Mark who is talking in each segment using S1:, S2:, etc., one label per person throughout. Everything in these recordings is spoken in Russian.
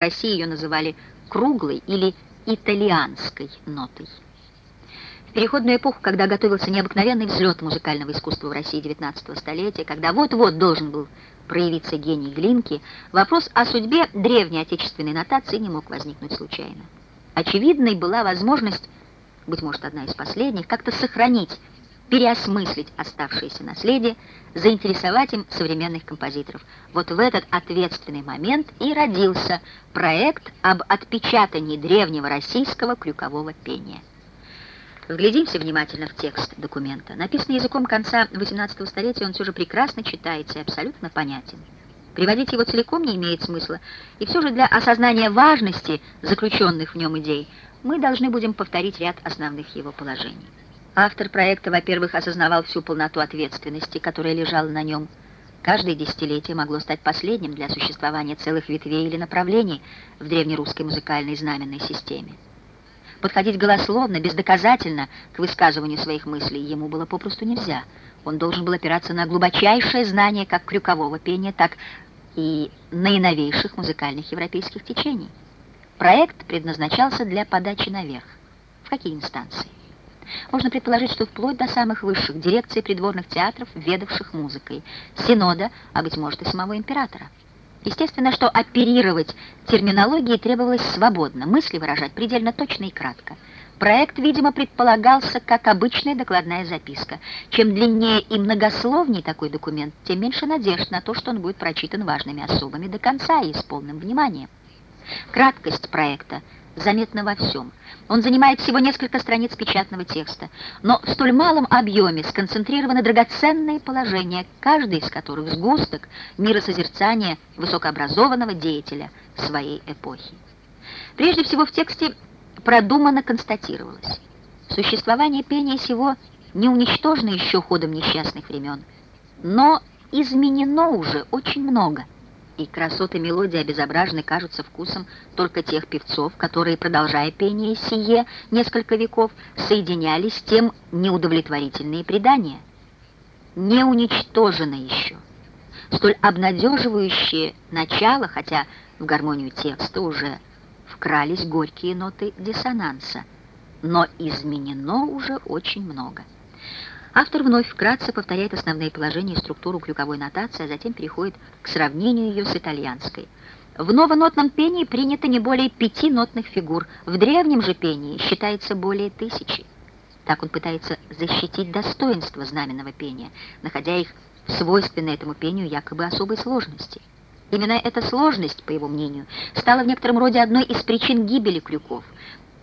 S1: России ее называли круглой или итальянской нотой. В переходную эпоху, когда готовился необыкновенный взлет музыкального искусства в России XIX столетия, когда вот-вот должен был проявиться гений Глинки, вопрос о судьбе древней отечественной нотации не мог возникнуть случайно. Очевидной была возможность, быть может, одна из последних, как-то сохранить переосмыслить оставшееся наследие, заинтересовать им современных композиторов. Вот в этот ответственный момент и родился проект об отпечатании древнего российского крюкового пения. Вглядимся внимательно в текст документа. Написанный языком конца XVIII столетия, он все же прекрасно читается и абсолютно понятен. Приводить его целиком не имеет смысла, и все же для осознания важности заключенных в нем идей мы должны будем повторить ряд основных его положений. Автор проекта, во-первых, осознавал всю полноту ответственности, которая лежала на нем. Каждое десятилетие могло стать последним для существования целых ветвей или направлений в древнерусской музыкальной знаменной системе. Подходить голословно, бездоказательно к высказыванию своих мыслей ему было попросту нельзя. Он должен был опираться на глубочайшее знание как крюкового пения, так и наиновейших музыкальных европейских течений. Проект предназначался для подачи наверх. В какие инстанции? Можно предположить, что вплоть до самых высших дирекций придворных театров, ведавших музыкой, синода, а быть может и самого императора. Естественно, что оперировать терминологией требовалось свободно, мысли выражать предельно точно и кратко. Проект, видимо, предполагался как обычная докладная записка. Чем длиннее и многословней такой документ, тем меньше надежд на то, что он будет прочитан важными особами до конца и с полным вниманием. Краткость проекта заметна во всем. Он занимает всего несколько страниц печатного текста, но в столь малом объеме сконцентрированы драгоценные положения, каждый из которых сгусток миросозерцания высокообразованного деятеля своей эпохи. Прежде всего в тексте продуманно констатировалось. Существование пения сего не уничтожено еще ходом несчастных времен, но изменено уже очень много – и красоты мелодии обезображены кажутся вкусом только тех певцов, которые, продолжая пение сие несколько веков, соединялись с тем неудовлетворительные предания. Не уничтожено еще. Столь обнадеживающее начало, хотя в гармонию текста уже вкрались горькие ноты диссонанса, но изменено уже очень много. Автор вновь вкратце повторяет основные положения и структуру крюковой нотации, а затем переходит к сравнению ее с итальянской. В новонотном пении принято не более пяти нотных фигур, в древнем же пении считается более тысячи. Так он пытается защитить достоинство знаменного пения, находя их в свойственной этому пению якобы особой сложности. Именно эта сложность, по его мнению, стала в некотором роде одной из причин гибели крюков,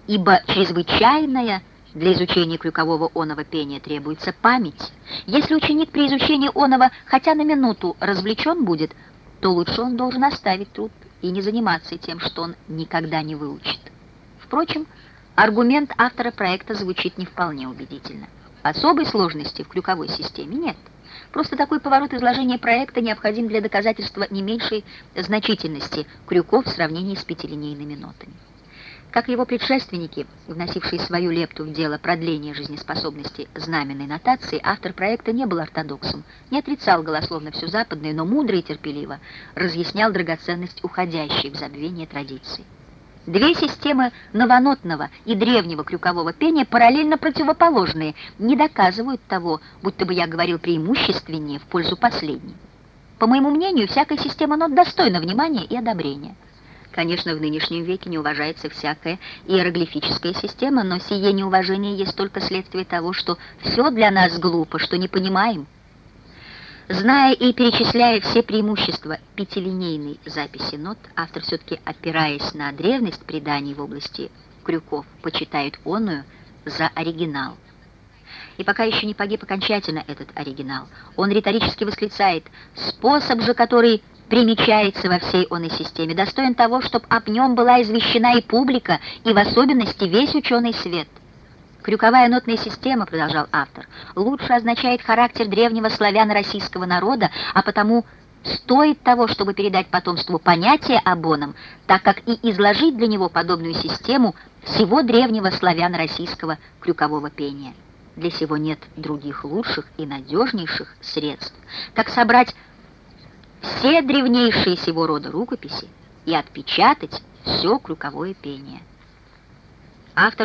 S1: ибо чрезвычайная для изучения крюкового оного пения требуется память. Если ученик при изучении оного хотя на минуту развлечен будет, то лучше он должен оставить труд и не заниматься тем, что он никогда не выучит. Впрочем, аргумент автора проекта звучит не вполне убедительно. Особой сложности в крюковой системе нет. Просто такой поворот изложения проекта необходим для доказательства не меньшей значительности крюков в сравнении с пятилинейными нотами. Как его предшественники, вносившие свою лепту в дело продления жизнеспособности знаменной нотации, автор проекта не был ортодоксом, не отрицал голословно все западное, но мудро и терпеливо разъяснял драгоценность уходящей в забвение традиции. Две системы новонотного и древнего крюкового пения параллельно противоположные, не доказывают того, будто бы я говорил преимущественнее в пользу последней. По моему мнению, всякая система нот достойна внимания и одобрения. Конечно, в нынешнем веке не уважается всякая иероглифическая система, но сие неуважение есть только следствие того, что все для нас глупо, что не понимаем. Зная и перечисляя все преимущества пятилинейной записи нот, автор все-таки, опираясь на древность преданий в области крюков, почитает онную за оригинал. И пока еще не погиб окончательно этот оригинал, он риторически восклицает «Способ же, который примечается во всей оной системе, достоин того, чтобы об нем была извещена и публика, и в особенности весь ученый свет. Крюковая нотная система, продолжал автор, лучше означает характер древнего славяно-российского народа, а потому стоит того, чтобы передать потомству понятие об оном, так как и изложить для него подобную систему всего древнего славяно-российского крюкового пения. Для сего нет других лучших и надежнейших средств, как собрать все древнейшие сего рода рукописи и отпечатать все крюковое пение. Автор